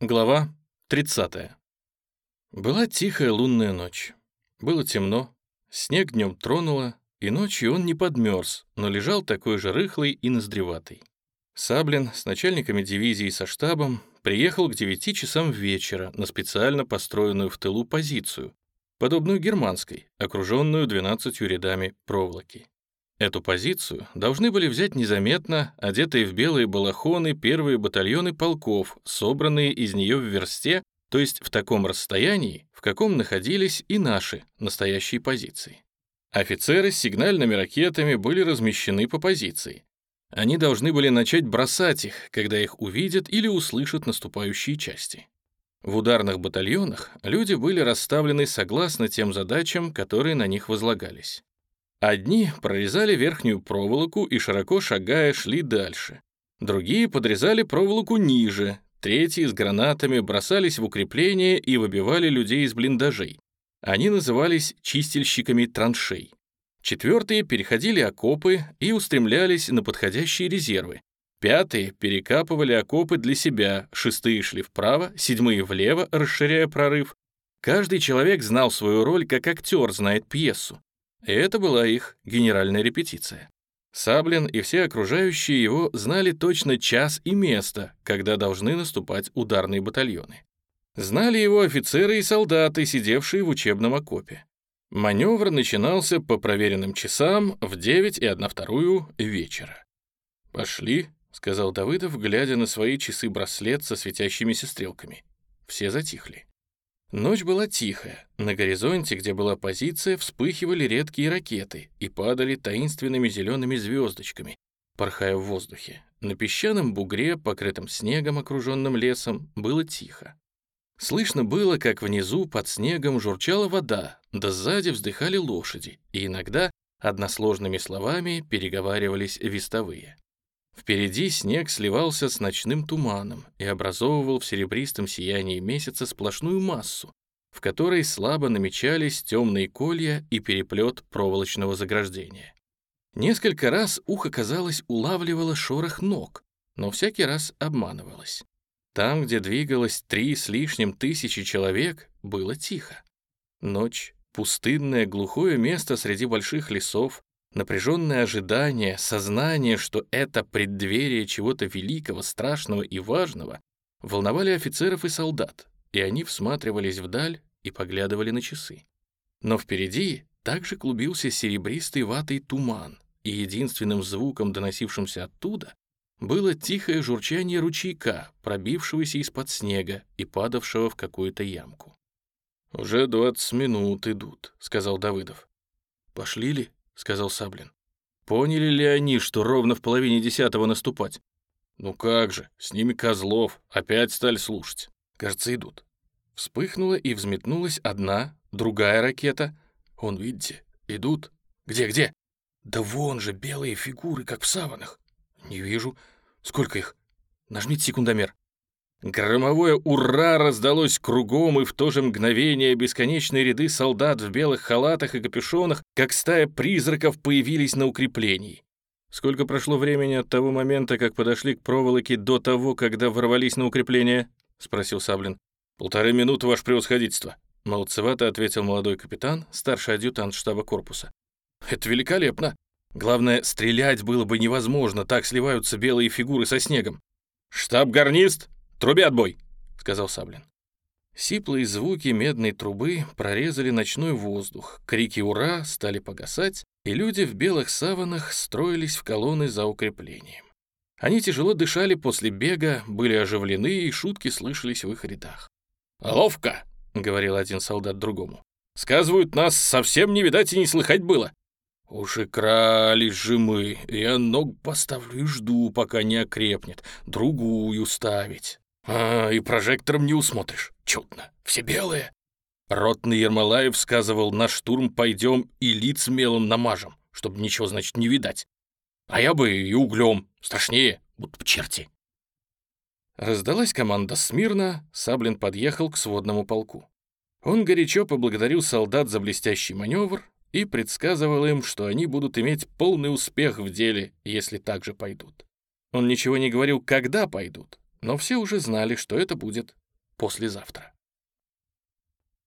Глава 30. Была тихая лунная ночь. Было темно, снег днем тронуло, и ночью он не подмерз, но лежал такой же рыхлый и ноздреватый. Саблин с начальниками дивизии со штабом приехал к 9 часам вечера на специально построенную в тылу позицию, подобную германской, окруженную 12 рядами проволоки. Эту позицию должны были взять незаметно, одетые в белые балахоны, первые батальоны полков, собранные из нее в версте, то есть в таком расстоянии, в каком находились и наши настоящие позиции. Офицеры с сигнальными ракетами были размещены по позиции. Они должны были начать бросать их, когда их увидят или услышат наступающие части. В ударных батальонах люди были расставлены согласно тем задачам, которые на них возлагались. Одни прорезали верхнюю проволоку и, широко шагая, шли дальше. Другие подрезали проволоку ниже, третьи с гранатами бросались в укрепления и выбивали людей из блиндажей. Они назывались чистильщиками траншей. Четвертые переходили окопы и устремлялись на подходящие резервы. Пятые перекапывали окопы для себя, шестые шли вправо, седьмые влево, расширяя прорыв. Каждый человек знал свою роль, как актер знает пьесу. И это была их генеральная репетиция. Саблин и все окружающие его знали точно час и место, когда должны наступать ударные батальоны. Знали его офицеры и солдаты, сидевшие в учебном окопе. Маневр начинался по проверенным часам в 9 и 1 вторую вечера. «Пошли», — сказал Давыдов, глядя на свои часы-браслет со светящимися стрелками. Все затихли. Ночь была тихая. На горизонте, где была позиция, вспыхивали редкие ракеты и падали таинственными зелеными звездочками, порхая в воздухе. На песчаном бугре, покрытом снегом, окруженным лесом, было тихо. Слышно было, как внизу под снегом журчала вода, да сзади вздыхали лошади, и иногда односложными словами переговаривались вестовые. Впереди снег сливался с ночным туманом и образовывал в серебристом сиянии месяца сплошную массу, в которой слабо намечались темные колья и переплет проволочного заграждения. Несколько раз ухо, казалось, улавливало шорох ног, но всякий раз обманывалось. Там, где двигалось три с лишним тысячи человек, было тихо. Ночь, пустынное глухое место среди больших лесов, Напряженное ожидание, сознание, что это преддверие чего-то великого, страшного и важного, волновали офицеров и солдат, и они всматривались вдаль и поглядывали на часы. Но впереди также клубился серебристый ватый туман, и единственным звуком, доносившимся оттуда, было тихое журчание ручейка, пробившегося из-под снега и падавшего в какую-то ямку. «Уже двадцать минут идут», — сказал Давыдов. «Пошли ли?» — сказал Саблин. «Поняли ли они, что ровно в половине десятого наступать?» «Ну как же, с ними Козлов, опять стали слушать. Кажется, идут». Вспыхнула и взметнулась одна, другая ракета. «Он, видите, идут. Где-где?» «Да вон же белые фигуры, как в саванах». «Не вижу. Сколько их? Нажмите секундомер». Громовое «Ура!» раздалось кругом, и в то же мгновение бесконечные ряды солдат в белых халатах и капюшонах, как стая призраков, появились на укреплении. «Сколько прошло времени от того момента, как подошли к проволоке, до того, когда ворвались на укрепление?» — спросил Саблин. «Полторы минуты, ваше превосходительство», — молодцевато ответил молодой капитан, старший адъютант штаба корпуса. «Это великолепно. Главное, стрелять было бы невозможно, так сливаются белые фигуры со снегом». «Штаб-гарнист!» «Труби отбой!» — сказал Саблин. Сиплые звуки медной трубы прорезали ночной воздух, крики «Ура!» стали погасать, и люди в белых саванах строились в колонны за укреплением. Они тяжело дышали после бега, были оживлены, и шутки слышались в их рядах. «Ловко!» — говорил один солдат другому. «Сказывают, нас совсем не видать и не слыхать было. «Уж и крались же мы, я ног поставлю и жду, пока не окрепнет, другую ставить». А, и прожектором не усмотришь. Чудно. Все белые. Ротный Ермолаев сказывал, на штурм пойдем и лиц мелом намажем, чтобы ничего, значит, не видать. А я бы и углем. Страшнее, будто черти. Раздалась команда смирно, Саблин подъехал к сводному полку. Он горячо поблагодарил солдат за блестящий маневр и предсказывал им, что они будут иметь полный успех в деле, если так же пойдут. Он ничего не говорил, когда пойдут, но все уже знали, что это будет послезавтра.